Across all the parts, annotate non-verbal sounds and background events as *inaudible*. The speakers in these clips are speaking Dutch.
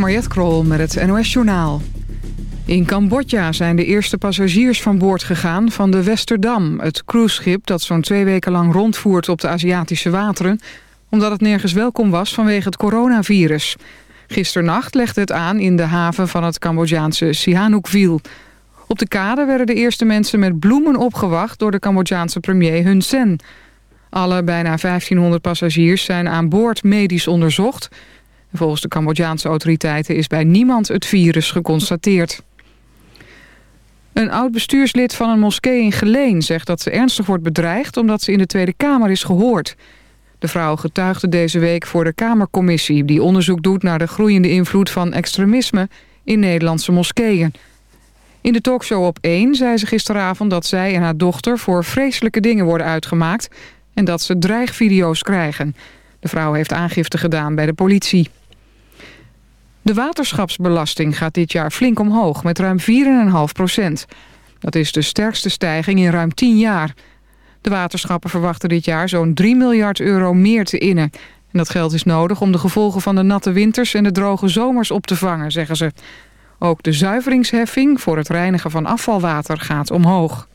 Mariette Krol met het NOS Journaal. In Cambodja zijn de eerste passagiers van boord gegaan van de Westerdam... het cruiseschip dat zo'n twee weken lang rondvoert op de Aziatische wateren... omdat het nergens welkom was vanwege het coronavirus. Gisternacht legde het aan in de haven van het Cambodjaanse Sihanoukville. Op de kade werden de eerste mensen met bloemen opgewacht... door de Cambodjaanse premier Hun Sen. Alle bijna 1500 passagiers zijn aan boord medisch onderzocht... Volgens de Cambodjaanse autoriteiten is bij niemand het virus geconstateerd. Een oud bestuurslid van een moskee in Geleen zegt dat ze ernstig wordt bedreigd... omdat ze in de Tweede Kamer is gehoord. De vrouw getuigde deze week voor de Kamercommissie... die onderzoek doet naar de groeiende invloed van extremisme in Nederlandse moskeeën. In de talkshow op 1 zei ze gisteravond dat zij en haar dochter... voor vreselijke dingen worden uitgemaakt... en dat ze dreigvideo's krijgen. De vrouw heeft aangifte gedaan bij de politie. De waterschapsbelasting gaat dit jaar flink omhoog met ruim 4,5 procent. Dat is de sterkste stijging in ruim 10 jaar. De waterschappen verwachten dit jaar zo'n 3 miljard euro meer te innen. En dat geld is nodig om de gevolgen van de natte winters en de droge zomers op te vangen, zeggen ze. Ook de zuiveringsheffing voor het reinigen van afvalwater gaat omhoog.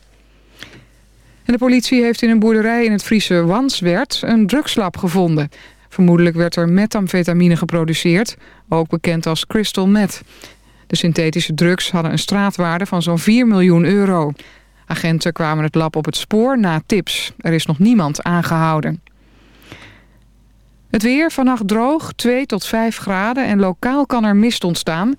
En de politie heeft in een boerderij in het Friese Wanswerd een drugslab gevonden. Vermoedelijk werd er methamfetamine geproduceerd, ook bekend als crystal meth. De synthetische drugs hadden een straatwaarde van zo'n 4 miljoen euro. Agenten kwamen het lab op het spoor na tips. Er is nog niemand aangehouden. Het weer vannacht droog, 2 tot 5 graden en lokaal kan er mist ontstaan.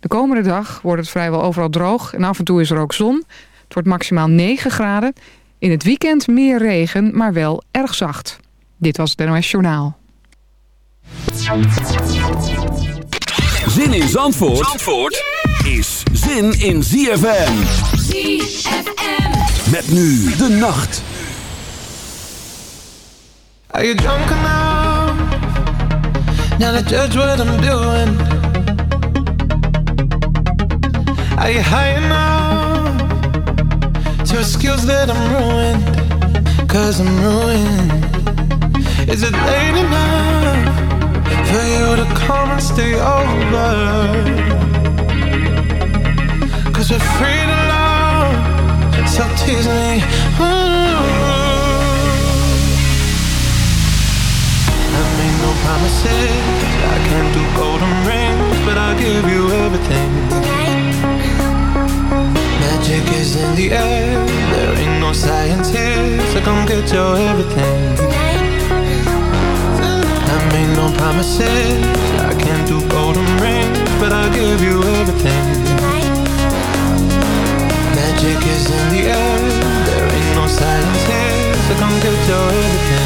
De komende dag wordt het vrijwel overal droog en af en toe is er ook zon. Het wordt maximaal 9 graden. In het weekend meer regen, maar wel erg zacht. Dit was het NOS Journaal. Zin in Zandvoort, Zandvoort is zin in ZFM. ZFM. Met nu de nacht. Are you drunk enough? Now to judge what I'm doing. Are you high enough? To skills that I'm ruined. Cause I'm ruined. Is it late enough? For you to come and stay over. Cause we're free to love, so tease me. Ooh. I made no promises, I can't do golden rings, but I'll give you everything. Magic is in the air, there ain't no science here, so come get your everything made no promises. I can't do golden rings, but I'll give you everything. Magic is in the air, there ain't no silence here, so come get your everything.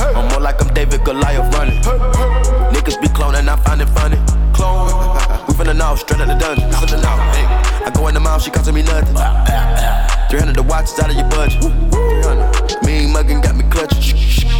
I'm more like I'm David Goliath running. Niggas be cloning, I find it funny. Clone. *laughs* we finna know, straight out the dungeon. Finna know. Hey. I go in the mouth, she costing me nothing. *laughs* 300 the watch is out of your budget. Mean muggin' got me clutching.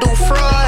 do fraud.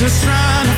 Jesus trying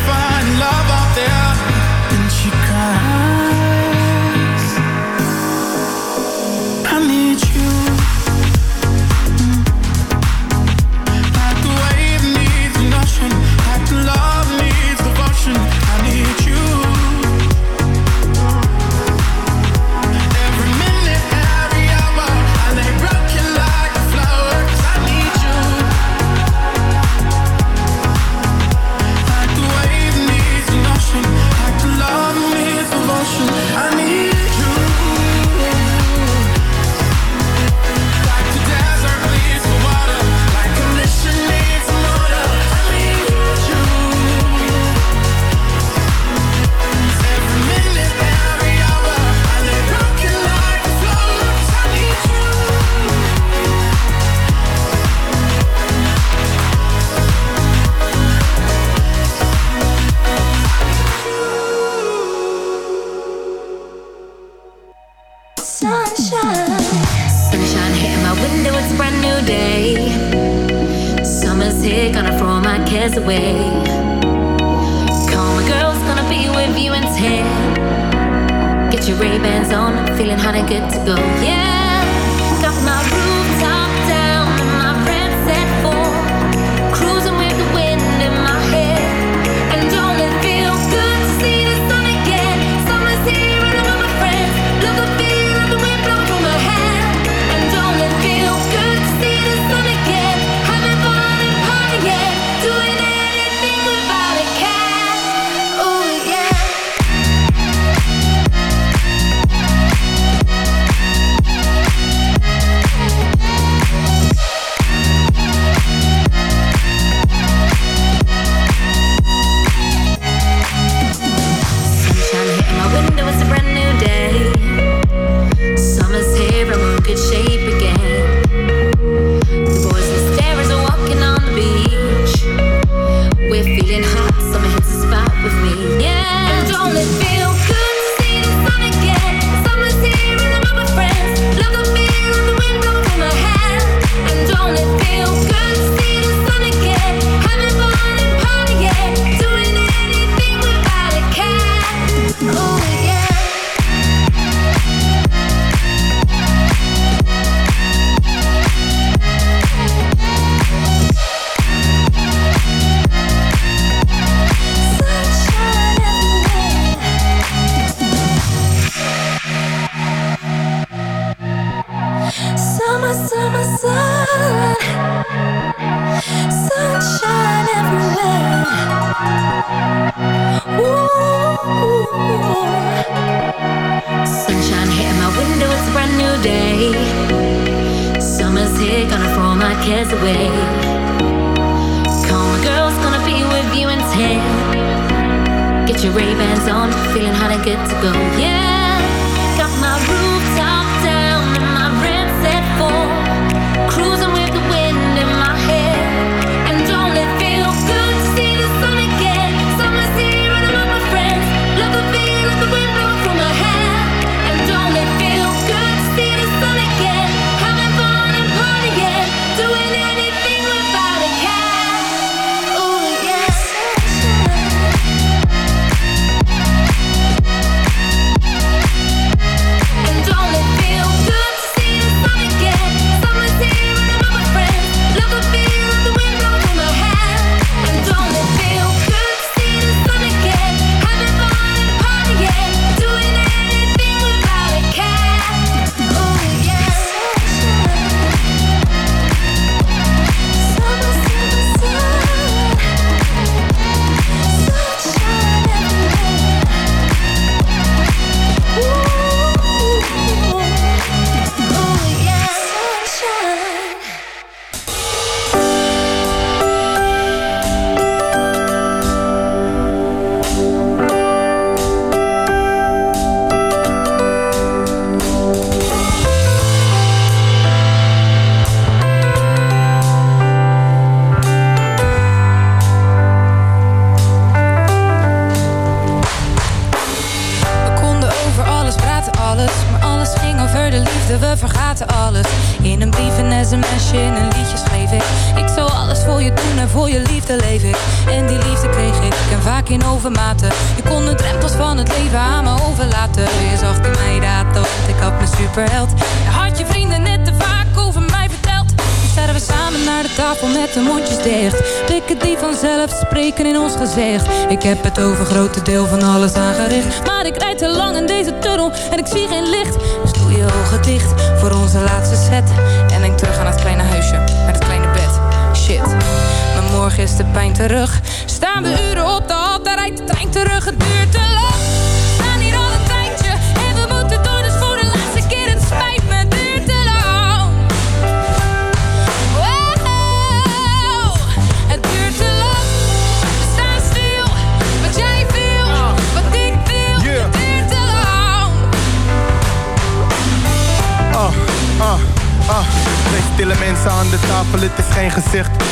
gezicht.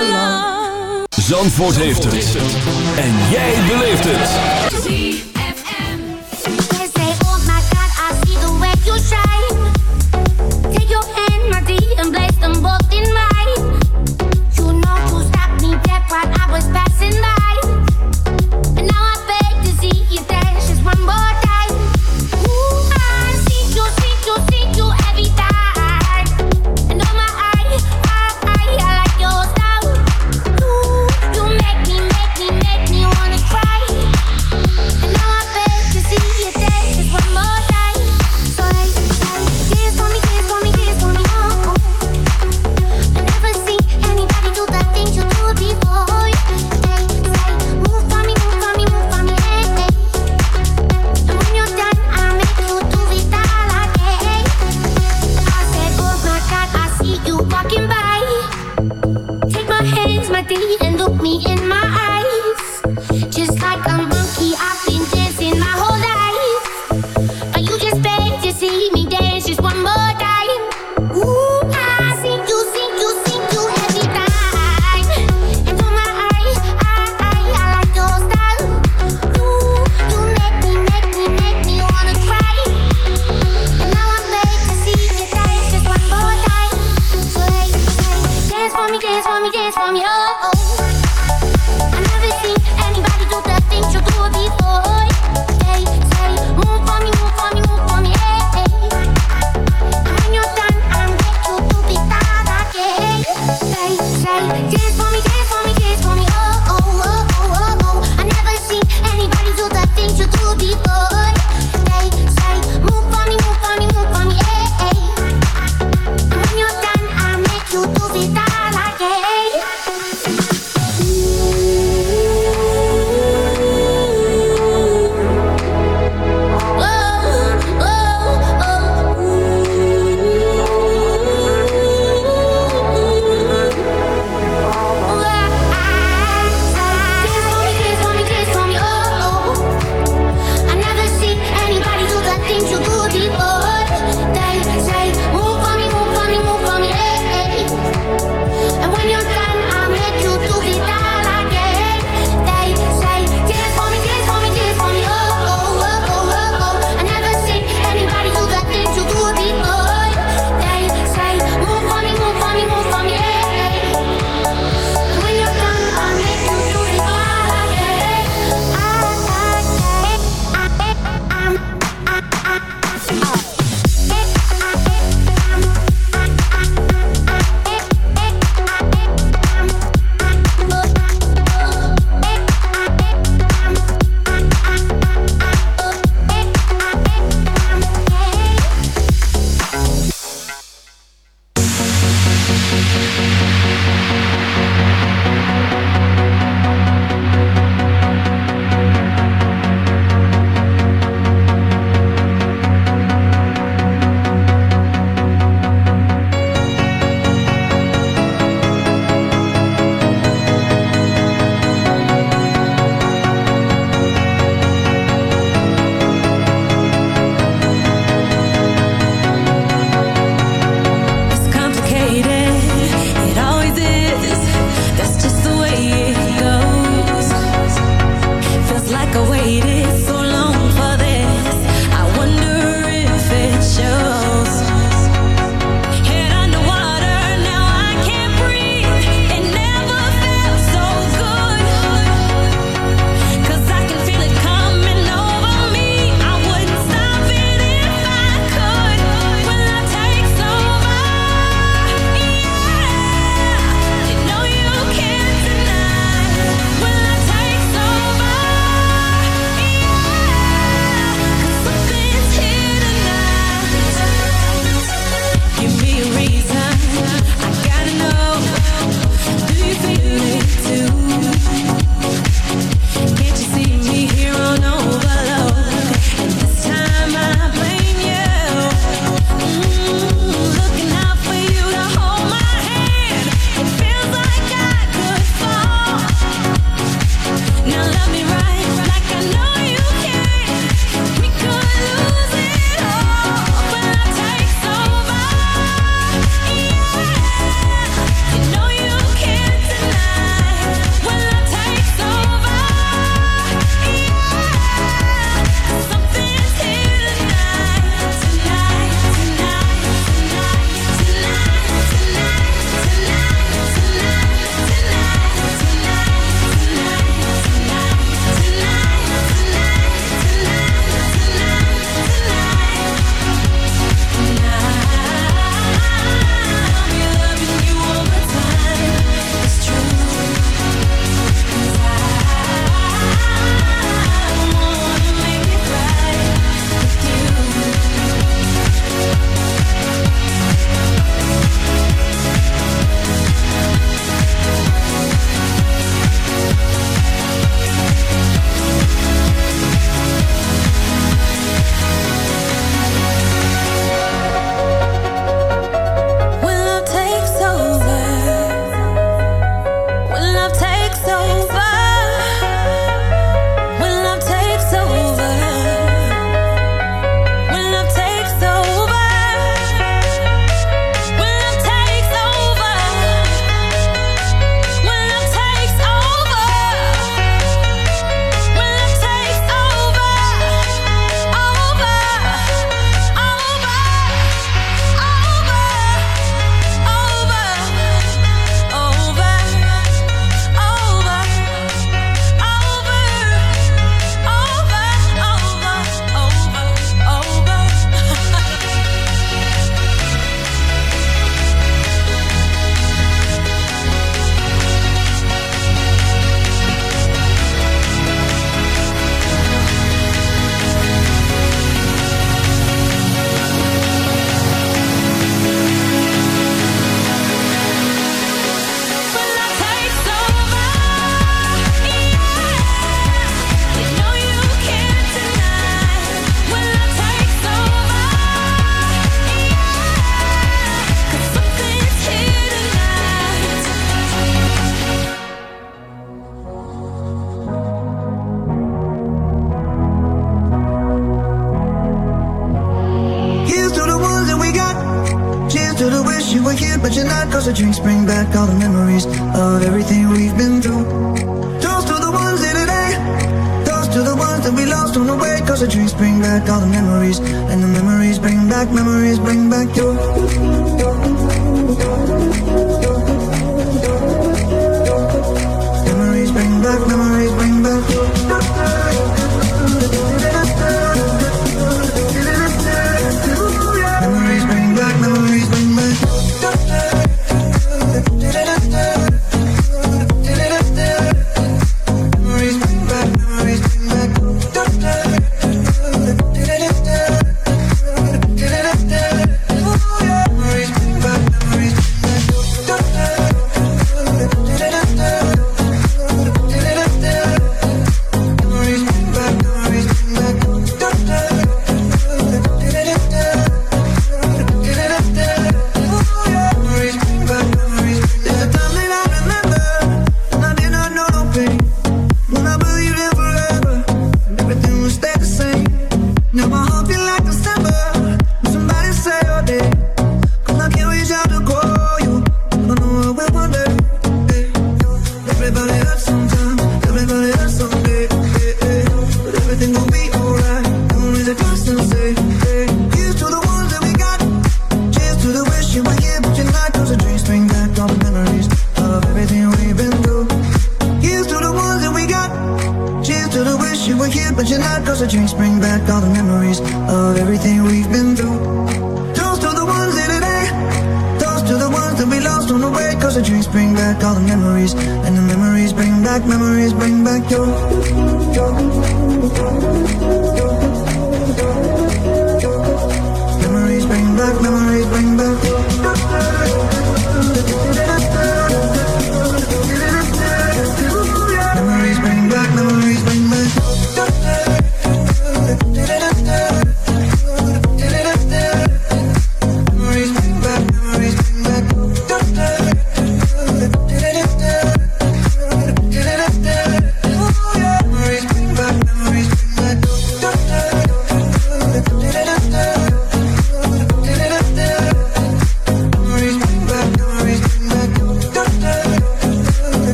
te lang. Zandvoort heeft het. En jij beleeft het. ZFM. They say, oh my God, I see the way you shine.